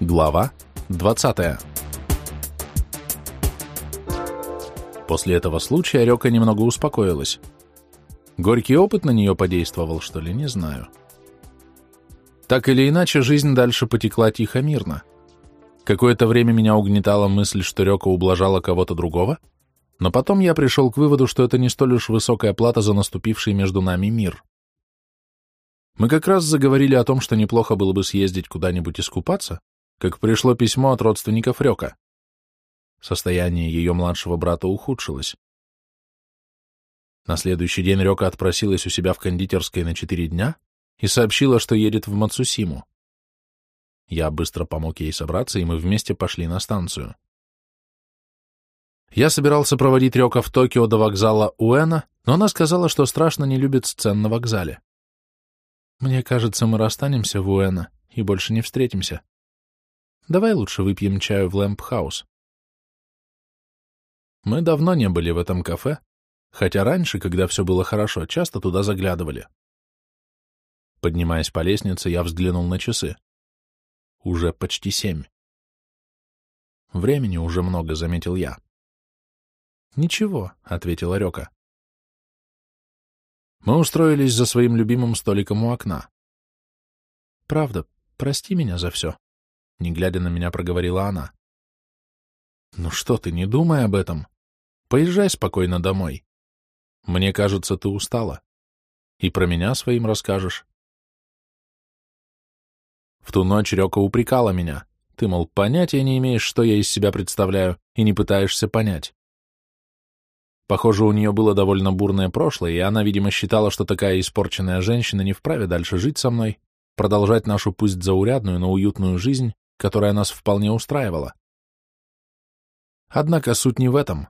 Глава 20 После этого случая Рёка немного успокоилась. Горький опыт на нее подействовал, что ли, не знаю. Так или иначе, жизнь дальше потекла тихо-мирно. Какое-то время меня угнетала мысль, что Рёка ублажала кого-то другого, но потом я пришел к выводу, что это не столь уж высокая плата за наступивший между нами мир. Мы как раз заговорили о том, что неплохо было бы съездить куда-нибудь искупаться, как пришло письмо от родственников Рёка. Состояние ее младшего брата ухудшилось. На следующий день Рёка отпросилась у себя в кондитерской на четыре дня и сообщила, что едет в Мацусиму. Я быстро помог ей собраться, и мы вместе пошли на станцию. Я собирался проводить Рёка в Токио до вокзала Уэна, но она сказала, что страшно не любит сцен на вокзале. «Мне кажется, мы расстанемся в Уэно и больше не встретимся», Давай лучше выпьем чаю в Лэмп-хаус. Мы давно не были в этом кафе, хотя раньше, когда все было хорошо, часто туда заглядывали. Поднимаясь по лестнице, я взглянул на часы. Уже почти семь. Времени уже много, заметил я. Ничего, ответила Рёка. Мы устроились за своим любимым столиком у окна. Правда, прости меня за все. Не глядя на меня, проговорила она. «Ну что ты, не думай об этом. Поезжай спокойно домой. Мне кажется, ты устала. И про меня своим расскажешь». В ту ночь Рёка упрекала меня. Ты, мол, понятия не имеешь, что я из себя представляю, и не пытаешься понять. Похоже, у нее было довольно бурное прошлое, и она, видимо, считала, что такая испорченная женщина не вправе дальше жить со мной, продолжать нашу пусть заурядную, но уютную жизнь, которая нас вполне устраивала. Однако суть не в этом.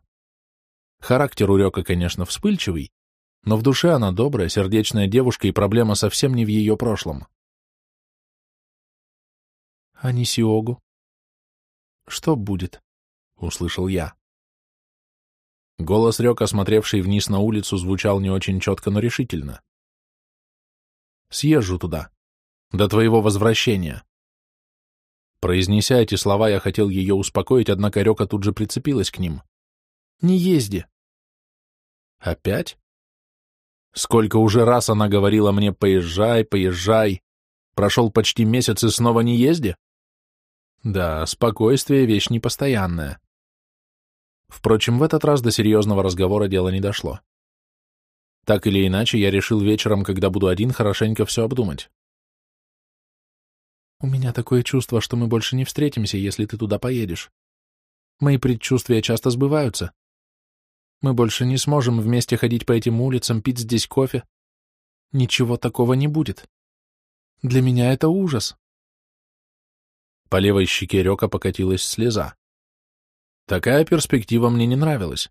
Характер у Рёка, конечно, вспыльчивый, но в душе она добрая, сердечная девушка, и проблема совсем не в ее прошлом. «А Нисиогу?» «Что будет?» — услышал я. Голос Рёка, смотревший вниз на улицу, звучал не очень четко, но решительно. «Съезжу туда. До твоего возвращения. Произнеся эти слова, я хотел ее успокоить, однако Река тут же прицепилась к ним. «Не езди!» «Опять?» Сколько уже раз она говорила мне «поезжай, поезжай!» Прошел почти месяц и снова не езди? Да, спокойствие — вещь непостоянная. Впрочем, в этот раз до серьезного разговора дело не дошло. Так или иначе, я решил вечером, когда буду один, хорошенько все обдумать. У меня такое чувство, что мы больше не встретимся, если ты туда поедешь. Мои предчувствия часто сбываются. Мы больше не сможем вместе ходить по этим улицам, пить здесь кофе. Ничего такого не будет. Для меня это ужас. По левой щеке Рёка покатилась слеза. Такая перспектива мне не нравилась.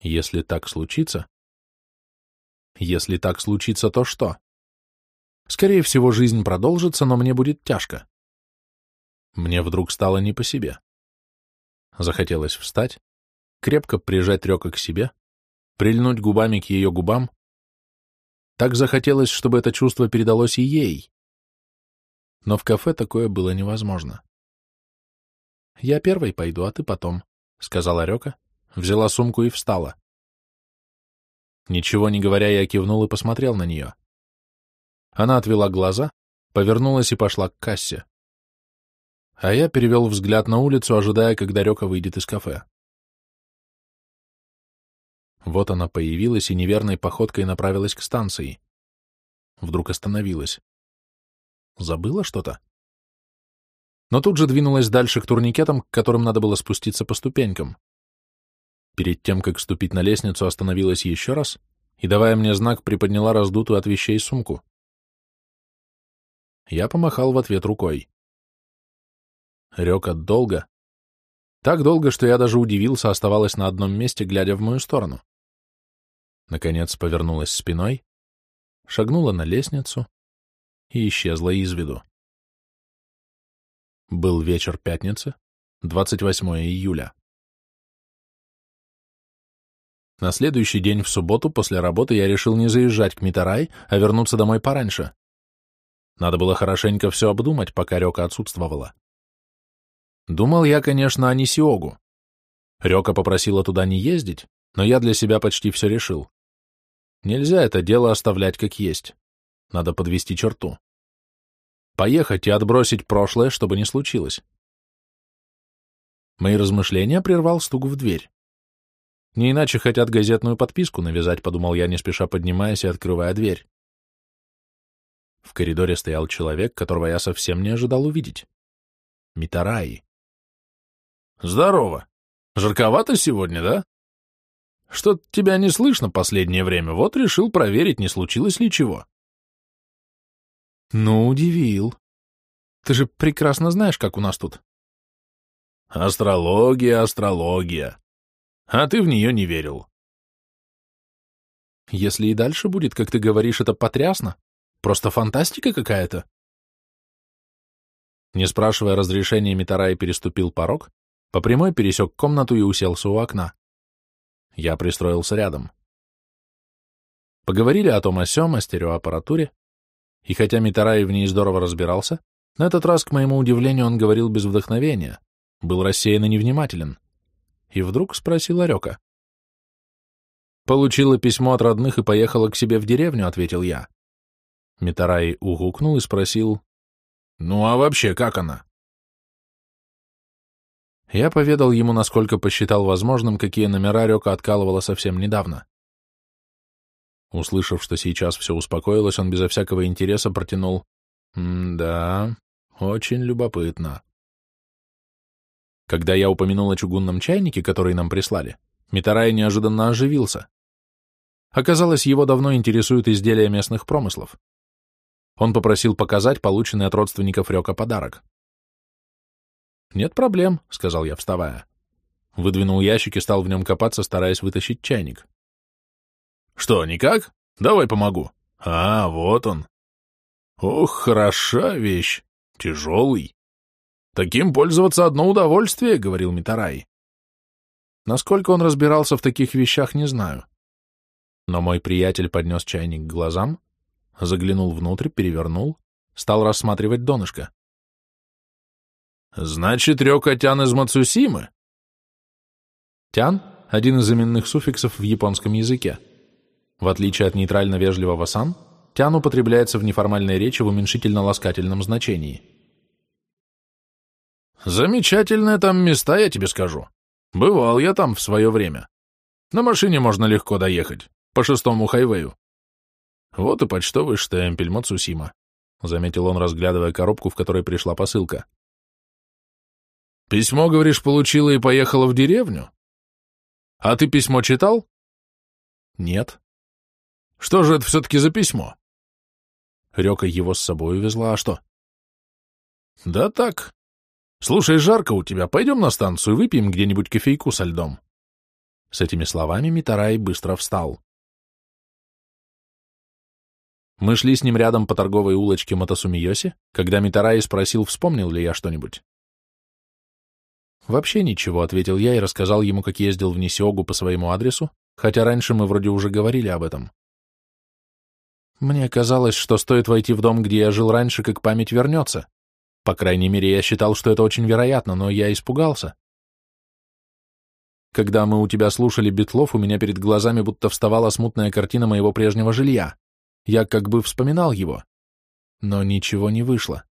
Если так случится... Если так случится, то что? Скорее всего, жизнь продолжится, но мне будет тяжко. Мне вдруг стало не по себе. Захотелось встать, крепко прижать Рёка к себе, прильнуть губами к ее губам. Так захотелось, чтобы это чувство передалось и ей. Но в кафе такое было невозможно. «Я первой пойду, а ты потом», — сказала Рёка, взяла сумку и встала. Ничего не говоря, я кивнул и посмотрел на нее. Она отвела глаза, повернулась и пошла к кассе. А я перевел взгляд на улицу, ожидая, когда Река выйдет из кафе. Вот она появилась и неверной походкой направилась к станции. Вдруг остановилась. Забыла что-то? Но тут же двинулась дальше к турникетам, к которым надо было спуститься по ступенькам. Перед тем, как ступить на лестницу, остановилась еще раз и, давая мне знак, приподняла раздутую от вещей сумку. Я помахал в ответ рукой. Рёкот долго. Так долго, что я даже удивился, оставалась на одном месте, глядя в мою сторону. Наконец повернулась спиной, шагнула на лестницу и исчезла из виду. Был вечер пятницы, 28 июля. На следующий день в субботу после работы я решил не заезжать к Митарай, а вернуться домой пораньше. Надо было хорошенько все обдумать, пока Река отсутствовала. Думал я, конечно, о Нисиогу. Рёка попросила туда не ездить, но я для себя почти все решил. Нельзя это дело оставлять как есть. Надо подвести черту. Поехать и отбросить прошлое, чтобы не случилось. Мои размышления прервал стук в дверь. Не иначе хотят газетную подписку навязать, подумал я, не спеша поднимаясь и открывая дверь. В коридоре стоял человек, которого я совсем не ожидал увидеть. Митараи. «Здорово! Жарковато сегодня, да? Что-то тебя не слышно последнее время, вот решил проверить, не случилось ли чего». «Ну, удивил. Ты же прекрасно знаешь, как у нас тут. Астрология, астрология. А ты в нее не верил. Если и дальше будет, как ты говоришь, это потрясно. Просто фантастика какая-то. Не спрашивая разрешения, Митарай переступил порог, по прямой пересек комнату и уселся у окна. Я пристроился рядом. Поговорили о том о сём, о стереоаппаратуре, и хотя Митарай в ней здорово разбирался, на этот раз, к моему удивлению, он говорил без вдохновения, был рассеян и невнимателен. И вдруг спросил Орека. «Получила письмо от родных и поехала к себе в деревню», — ответил я. Митарай угукнул и спросил, «Ну а вообще, как она?» Я поведал ему, насколько посчитал возможным, какие номера Река откалывала совсем недавно. Услышав, что сейчас все успокоилось, он безо всякого интереса протянул «Да, очень любопытно». Когда я упомянул о чугунном чайнике, который нам прислали, Митарай неожиданно оживился. Оказалось, его давно интересуют изделия местных промыслов. Он попросил показать полученный от родственников Рёка подарок. «Нет проблем», — сказал я, вставая. Выдвинул ящик и стал в нем копаться, стараясь вытащить чайник. «Что, никак? Давай помогу». «А, вот он». «Ох, хороша вещь. Тяжелый». «Таким пользоваться одно удовольствие», — говорил Митарай. Насколько он разбирался в таких вещах, не знаю. Но мой приятель поднес чайник к глазам, заглянул внутрь, перевернул, стал рассматривать донышко. «Значит, рёка тян из Мацусимы?» Тян — один из именных суффиксов в японском языке. В отличие от нейтрально-вежливого сан, тян употребляется в неформальной речи в уменьшительно-ласкательном значении. Замечательные там места, я тебе скажу. Бывал я там в свое время. На машине можно легко доехать, по шестому хайвею. Вот и почтовый штемпель Мацусима, — заметил он, разглядывая коробку, в которой пришла посылка. Письмо, говоришь, получила и поехала в деревню? А ты письмо читал? Нет. Что же это все-таки за письмо? Река его с собой увезла, а что? Да так, «Слушай, жарко у тебя, пойдем на станцию, выпьем где-нибудь кофейку со льдом». С этими словами Митарай быстро встал. Мы шли с ним рядом по торговой улочке Матасумиоси, когда Митарай спросил, вспомнил ли я что-нибудь. «Вообще ничего», — ответил я и рассказал ему, как ездил в Нисиогу по своему адресу, хотя раньше мы вроде уже говорили об этом. Мне казалось, что стоит войти в дом, где я жил раньше, как память вернется. По крайней мере, я считал, что это очень вероятно, но я испугался. Когда мы у тебя слушали Битлов, у меня перед глазами будто вставала смутная картина моего прежнего жилья. Я как бы вспоминал его. Но ничего не вышло.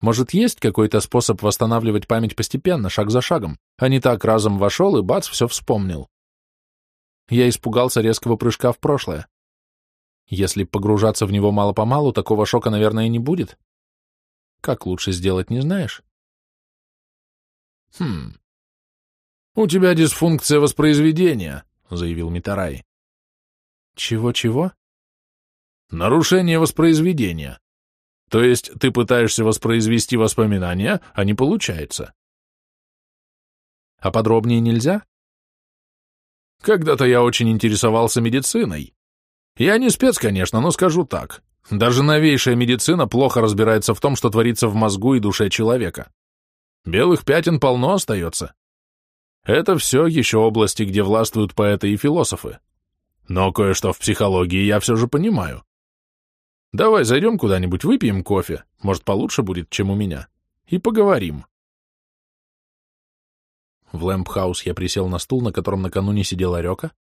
Может, есть какой-то способ восстанавливать память постепенно, шаг за шагом, а не так разом вошел и бац, все вспомнил. Я испугался резкого прыжка в прошлое. Если погружаться в него мало-помалу, такого шока, наверное, не будет. Как лучше сделать, не знаешь? Хм. У тебя дисфункция воспроизведения, заявил Митарай. Чего-чего? Нарушение воспроизведения. То есть ты пытаешься воспроизвести воспоминания, а не получается. А подробнее нельзя? Когда-то я очень интересовался медициной. Я не спец, конечно, но скажу так. Даже новейшая медицина плохо разбирается в том, что творится в мозгу и душе человека. Белых пятен полно остается. Это все еще области, где властвуют поэты и философы. Но кое-что в психологии я все же понимаю. Давай зайдем куда-нибудь, выпьем кофе, может, получше будет, чем у меня, и поговорим. В Лэмпхаус я присел на стул, на котором накануне сидела Рёка.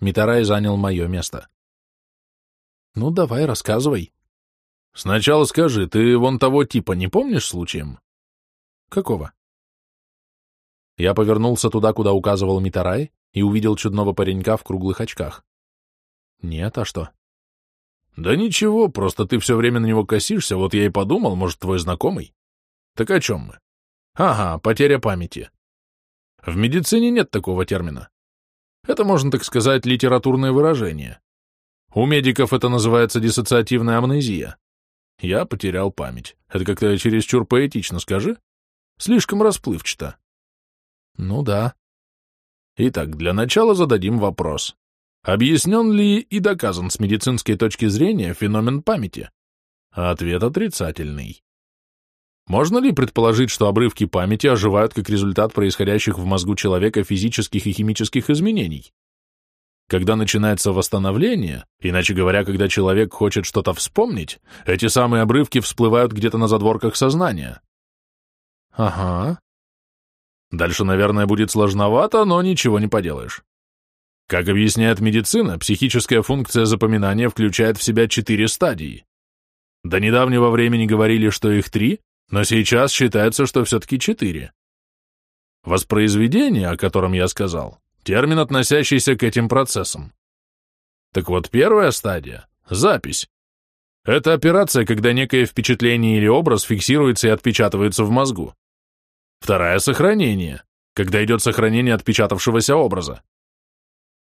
Митарай занял мое место. Ну, давай, рассказывай. Сначала скажи, ты вон того типа не помнишь случаем? Какого? Я повернулся туда, куда указывал Митарай, и увидел чудного паренька в круглых очках. Нет, а что? Да ничего, просто ты все время на него косишься, вот я и подумал, может, твой знакомый? Так о чем мы? Ага, потеря памяти. В медицине нет такого термина. Это, можно так сказать, литературное выражение. У медиков это называется диссоциативная амнезия. Я потерял память. Это как-то чересчур поэтично, скажи? Слишком расплывчато. Ну да. Итак, для начала зададим вопрос. Объяснен ли и доказан с медицинской точки зрения феномен памяти? Ответ отрицательный. Можно ли предположить, что обрывки памяти оживают как результат происходящих в мозгу человека физических и химических изменений? Когда начинается восстановление, иначе говоря, когда человек хочет что-то вспомнить, эти самые обрывки всплывают где-то на задворках сознания. Ага. Дальше, наверное, будет сложновато, но ничего не поделаешь. Как объясняет медицина, психическая функция запоминания включает в себя четыре стадии. До недавнего времени говорили, что их три, но сейчас считается, что все-таки четыре. Воспроизведение, о котором я сказал, термин, относящийся к этим процессам. Так вот, первая стадия — запись. Это операция, когда некое впечатление или образ фиксируется и отпечатывается в мозгу. Вторая — сохранение, когда идет сохранение отпечатавшегося образа.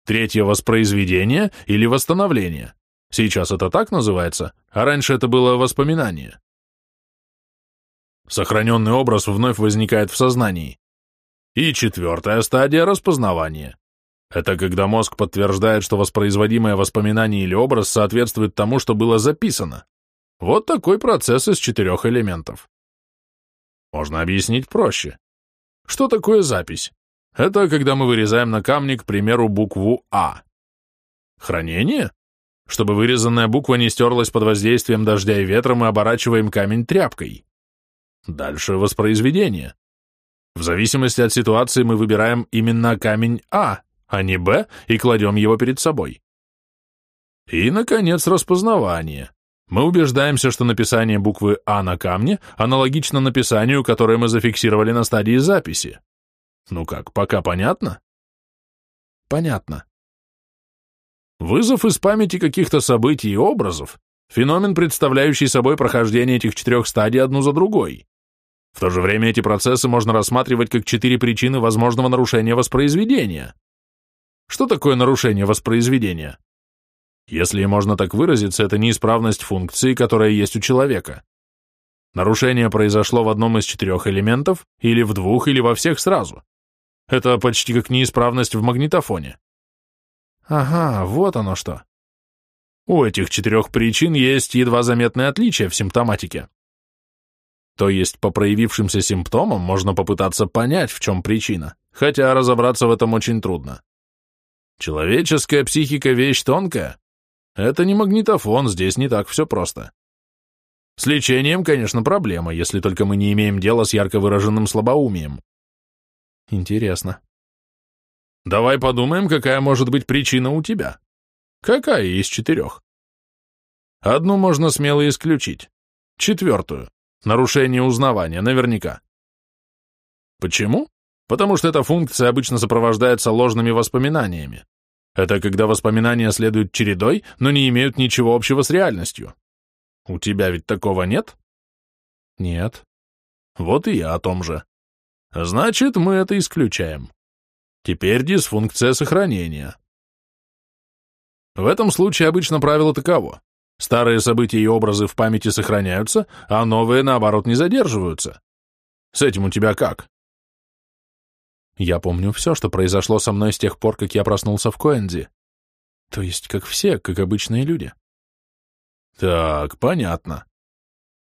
Третье — воспроизведение или восстановление. Сейчас это так называется, а раньше это было воспоминание. Сохраненный образ вновь возникает в сознании. И четвертая стадия — распознавания. Это когда мозг подтверждает, что воспроизводимое воспоминание или образ соответствует тому, что было записано. Вот такой процесс из четырех элементов. Можно объяснить проще. Что такое запись? Это когда мы вырезаем на камне, к примеру, букву А. Хранение? Чтобы вырезанная буква не стерлась под воздействием дождя и ветра, мы оборачиваем камень тряпкой. Дальше воспроизведение. В зависимости от ситуации мы выбираем именно камень А, а не Б, и кладем его перед собой. И, наконец, распознавание. Мы убеждаемся, что написание буквы А на камне аналогично написанию, которое мы зафиксировали на стадии записи. Ну как, пока понятно? Понятно. Вызов из памяти каких-то событий и образов – феномен, представляющий собой прохождение этих четырех стадий одну за другой. В то же время эти процессы можно рассматривать как четыре причины возможного нарушения воспроизведения. Что такое нарушение воспроизведения? Если можно так выразиться, это неисправность функции, которая есть у человека. Нарушение произошло в одном из четырех элементов, или в двух, или во всех сразу. Это почти как неисправность в магнитофоне. Ага, вот оно что. У этих четырех причин есть едва заметные отличия в симптоматике. То есть по проявившимся симптомам можно попытаться понять, в чем причина, хотя разобраться в этом очень трудно. Человеческая психика – вещь тонкая. Это не магнитофон, здесь не так все просто. С лечением, конечно, проблема, если только мы не имеем дела с ярко выраженным слабоумием. Интересно. Давай подумаем, какая может быть причина у тебя. Какая из четырех? Одну можно смело исключить. Четвертую. Нарушение узнавания, наверняка. Почему? Потому что эта функция обычно сопровождается ложными воспоминаниями. Это когда воспоминания следуют чередой, но не имеют ничего общего с реальностью. У тебя ведь такого нет? Нет. Вот и я о том же. Значит, мы это исключаем. Теперь дисфункция сохранения. В этом случае обычно правило таково. Старые события и образы в памяти сохраняются, а новые, наоборот, не задерживаются. С этим у тебя как? Я помню все, что произошло со мной с тех пор, как я проснулся в Коэнзи. То есть, как все, как обычные люди. Так, понятно.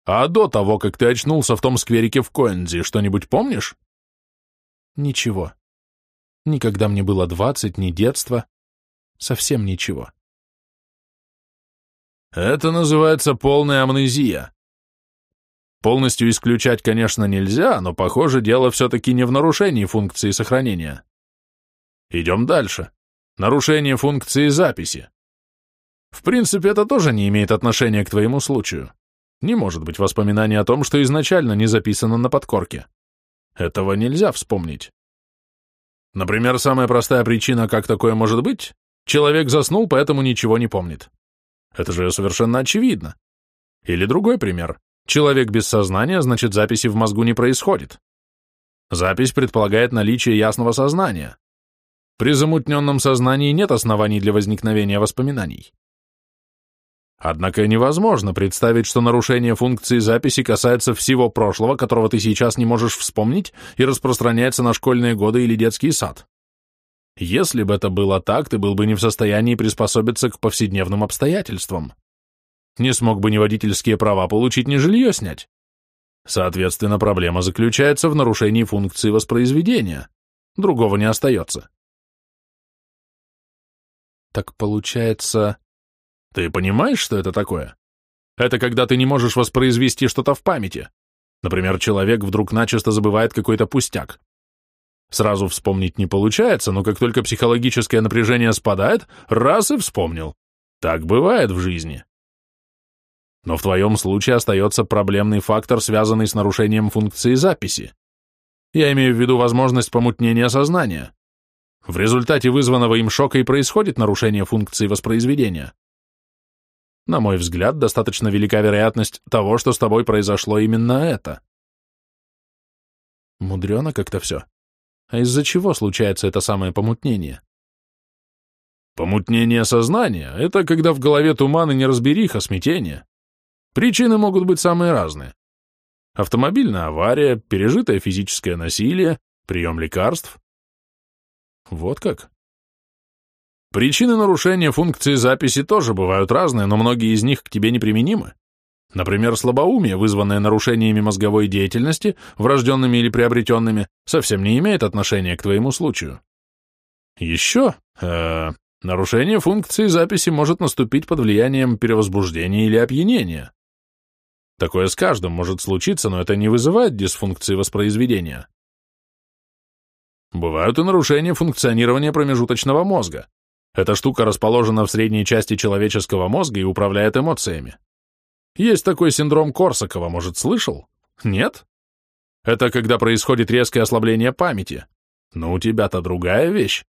А до того, как ты очнулся в том скверике в Коэнзи, что-нибудь помнишь? Ничего. Никогда мне было двадцать, ни детства. Совсем ничего. Это называется полная амнезия. Полностью исключать, конечно, нельзя, но, похоже, дело все-таки не в нарушении функции сохранения. Идем дальше. Нарушение функции записи. В принципе, это тоже не имеет отношения к твоему случаю. Не может быть воспоминания о том, что изначально не записано на подкорке. Этого нельзя вспомнить. Например, самая простая причина, как такое может быть, человек заснул, поэтому ничего не помнит. Это же совершенно очевидно. Или другой пример. Человек без сознания, значит, записи в мозгу не происходит. Запись предполагает наличие ясного сознания. При замутненном сознании нет оснований для возникновения воспоминаний. Однако невозможно представить, что нарушение функции записи касается всего прошлого, которого ты сейчас не можешь вспомнить и распространяется на школьные годы или детский сад. Если бы это было так, ты был бы не в состоянии приспособиться к повседневным обстоятельствам. Не смог бы ни водительские права получить, ни жилье снять. Соответственно, проблема заключается в нарушении функции воспроизведения. Другого не остается. Так получается, ты понимаешь, что это такое? Это когда ты не можешь воспроизвести что-то в памяти. Например, человек вдруг начисто забывает какой-то пустяк. Сразу вспомнить не получается, но как только психологическое напряжение спадает, раз и вспомнил. Так бывает в жизни. Но в твоем случае остается проблемный фактор, связанный с нарушением функции записи. Я имею в виду возможность помутнения сознания. В результате вызванного им шока и происходит нарушение функции воспроизведения. На мой взгляд, достаточно велика вероятность того, что с тобой произошло именно это. Мудрено как-то все. А из-за чего случается это самое помутнение? Помутнение сознания — это когда в голове туман и неразбериха, смятение. Причины могут быть самые разные. Автомобильная авария, пережитое физическое насилие, прием лекарств. Вот как? Причины нарушения функции записи тоже бывают разные, но многие из них к тебе неприменимы. Например, слабоумие, вызванное нарушениями мозговой деятельности, врожденными или приобретенными, совсем не имеет отношения к твоему случаю. Еще, э, нарушение функции записи может наступить под влиянием перевозбуждения или опьянения. Такое с каждым может случиться, но это не вызывает дисфункции воспроизведения. Бывают и нарушения функционирования промежуточного мозга. Эта штука расположена в средней части человеческого мозга и управляет эмоциями. Есть такой синдром Корсакова, может, слышал? Нет? Это когда происходит резкое ослабление памяти. Но у тебя-то другая вещь.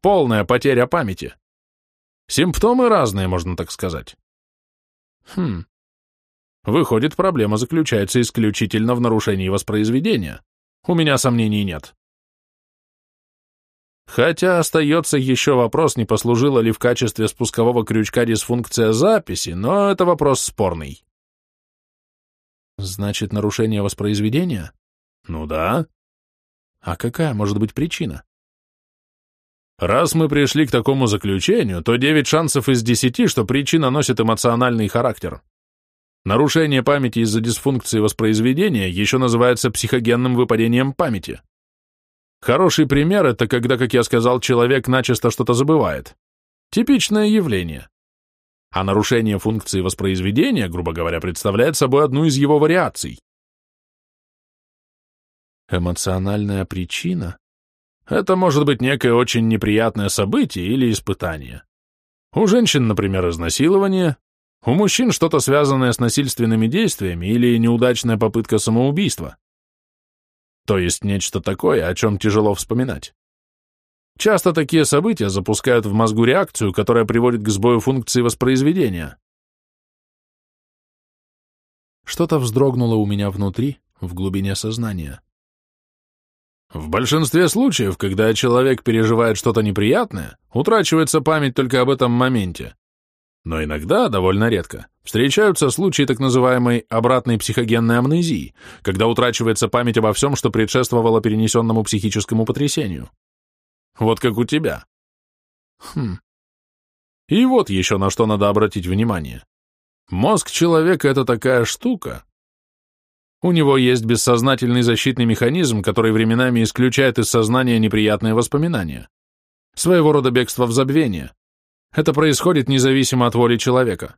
Полная потеря памяти. Симптомы разные, можно так сказать. Хм. Выходит, проблема заключается исключительно в нарушении воспроизведения. У меня сомнений нет. Хотя остается еще вопрос, не послужила ли в качестве спускового крючка дисфункция записи, но это вопрос спорный. Значит, нарушение воспроизведения? Ну да. А какая может быть причина? Раз мы пришли к такому заключению, то 9 шансов из 10, что причина носит эмоциональный характер. Нарушение памяти из-за дисфункции воспроизведения еще называется психогенным выпадением памяти. Хороший пример — это когда, как я сказал, человек начисто что-то забывает. Типичное явление. А нарушение функции воспроизведения, грубо говоря, представляет собой одну из его вариаций. Эмоциональная причина? Это может быть некое очень неприятное событие или испытание. У женщин, например, изнасилование, у мужчин что-то связанное с насильственными действиями или неудачная попытка самоубийства. То есть нечто такое, о чем тяжело вспоминать. Часто такие события запускают в мозгу реакцию, которая приводит к сбою функции воспроизведения. Что-то вздрогнуло у меня внутри, в глубине сознания. В большинстве случаев, когда человек переживает что-то неприятное, утрачивается память только об этом моменте. Но иногда, довольно редко, встречаются случаи так называемой обратной психогенной амнезии, когда утрачивается память обо всем, что предшествовало перенесенному психическому потрясению. Вот как у тебя. Хм. И вот еще на что надо обратить внимание. Мозг человека — это такая штука. У него есть бессознательный защитный механизм, который временами исключает из сознания неприятные воспоминания. Своего рода бегство в забвение. Это происходит независимо от воли человека.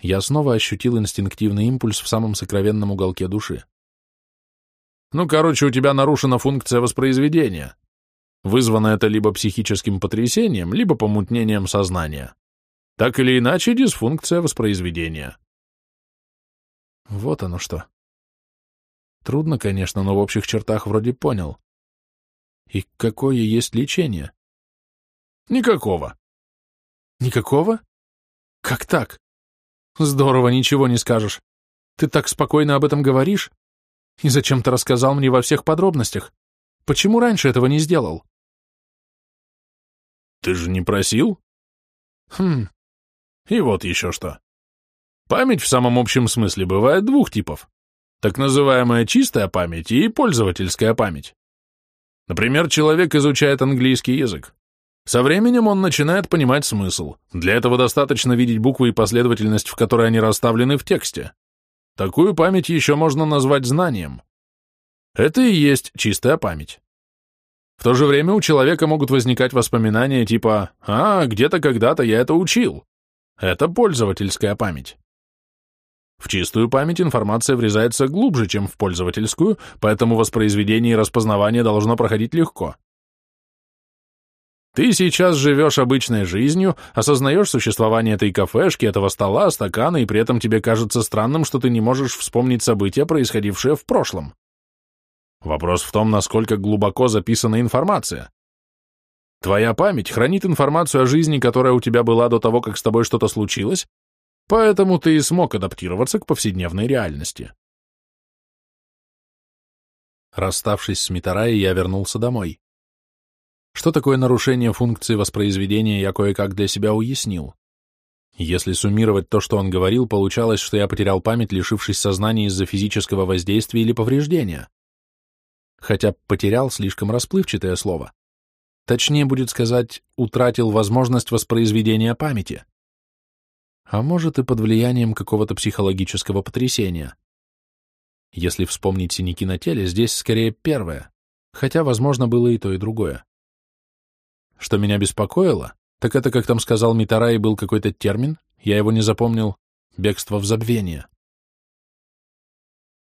я снова ощутил инстинктивный импульс в самом сокровенном уголке души. Ну, короче, у тебя нарушена функция воспроизведения. Вызвано это либо психическим потрясением, либо помутнением сознания. Так или иначе, дисфункция воспроизведения. Вот оно что. Трудно, конечно, но в общих чертах вроде понял. И какое есть лечение? Никакого. Никакого? Как так? Здорово, ничего не скажешь. Ты так спокойно об этом говоришь? И зачем ты рассказал мне во всех подробностях? Почему раньше этого не сделал? Ты же не просил? Хм. И вот еще что. Память в самом общем смысле бывает двух типов. Так называемая чистая память и пользовательская память. Например, человек изучает английский язык. Со временем он начинает понимать смысл. Для этого достаточно видеть буквы и последовательность, в которой они расставлены в тексте. Такую память еще можно назвать знанием. Это и есть чистая память. В то же время у человека могут возникать воспоминания типа «А, где-то когда-то я это учил». Это пользовательская память. В чистую память информация врезается глубже, чем в пользовательскую, поэтому воспроизведение и распознавание должно проходить легко. Ты сейчас живешь обычной жизнью, осознаешь существование этой кафешки, этого стола, стакана, и при этом тебе кажется странным, что ты не можешь вспомнить события, происходившие в прошлом. Вопрос в том, насколько глубоко записана информация. Твоя память хранит информацию о жизни, которая у тебя была до того, как с тобой что-то случилось, поэтому ты и смог адаптироваться к повседневной реальности. Расставшись с Митараей, я вернулся домой. Что такое нарушение функции воспроизведения, я кое-как для себя уяснил. Если суммировать то, что он говорил, получалось, что я потерял память, лишившись сознания из-за физического воздействия или повреждения. Хотя «потерял» — слишком расплывчатое слово. Точнее будет сказать, утратил возможность воспроизведения памяти. А может и под влиянием какого-то психологического потрясения. Если вспомнить синяки на теле, здесь скорее первое, хотя, возможно, было и то, и другое. Что меня беспокоило, так это, как там сказал Митарай, был какой-то термин, я его не запомнил, бегство в забвение.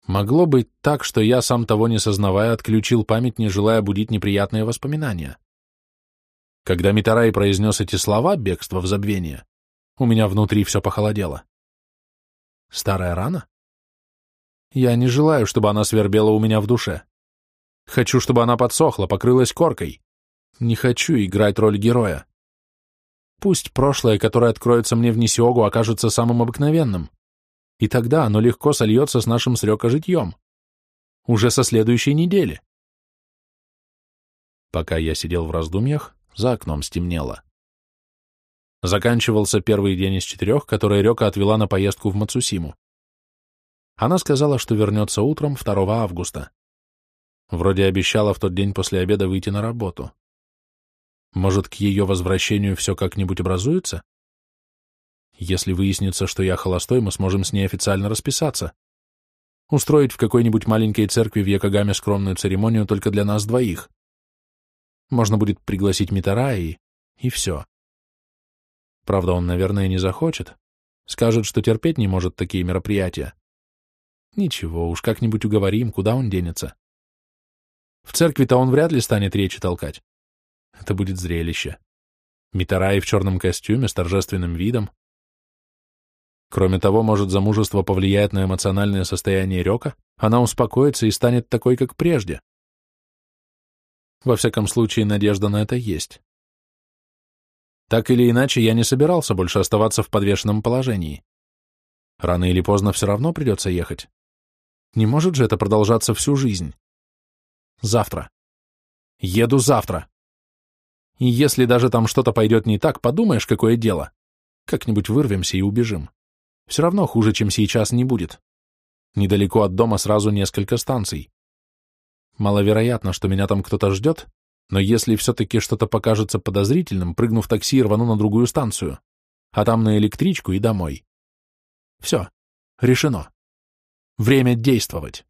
Могло быть так, что я, сам того не сознавая, отключил память, не желая будить неприятные воспоминания. Когда Митарай произнес эти слова «бегство в забвение», у меня внутри все похолодело. Старая рана? Я не желаю, чтобы она свербела у меня в душе. Хочу, чтобы она подсохла, покрылась коркой. Не хочу играть роль героя. Пусть прошлое, которое откроется мне в Нисиогу, окажется самым обыкновенным. И тогда оно легко сольется с нашим срёка житьем. Уже со следующей недели. Пока я сидел в раздумьях, за окном стемнело. Заканчивался первый день из четырех, который Рёка отвела на поездку в Мацусиму. Она сказала, что вернется утром 2 августа. Вроде обещала в тот день после обеда выйти на работу. Может, к ее возвращению все как-нибудь образуется? Если выяснится, что я холостой, мы сможем с ней официально расписаться. Устроить в какой-нибудь маленькой церкви в Якогаме скромную церемонию только для нас двоих. Можно будет пригласить Митара и... и все. Правда, он, наверное, не захочет. Скажет, что терпеть не может такие мероприятия. Ничего, уж как-нибудь уговорим, куда он денется. В церкви-то он вряд ли станет речи толкать. Это будет зрелище. Митараи в черном костюме с торжественным видом. Кроме того, может, замужество повлияет на эмоциональное состояние Рёка, она успокоится и станет такой, как прежде. Во всяком случае, надежда на это есть. Так или иначе, я не собирался больше оставаться в подвешенном положении. Рано или поздно все равно придется ехать. Не может же это продолжаться всю жизнь. Завтра. Еду завтра. И если даже там что-то пойдет не так, подумаешь, какое дело. Как-нибудь вырвемся и убежим. Все равно хуже, чем сейчас, не будет. Недалеко от дома сразу несколько станций. Маловероятно, что меня там кто-то ждет, но если все-таки что-то покажется подозрительным, прыгну в такси и рвану на другую станцию, а там на электричку и домой. Все, решено. Время действовать.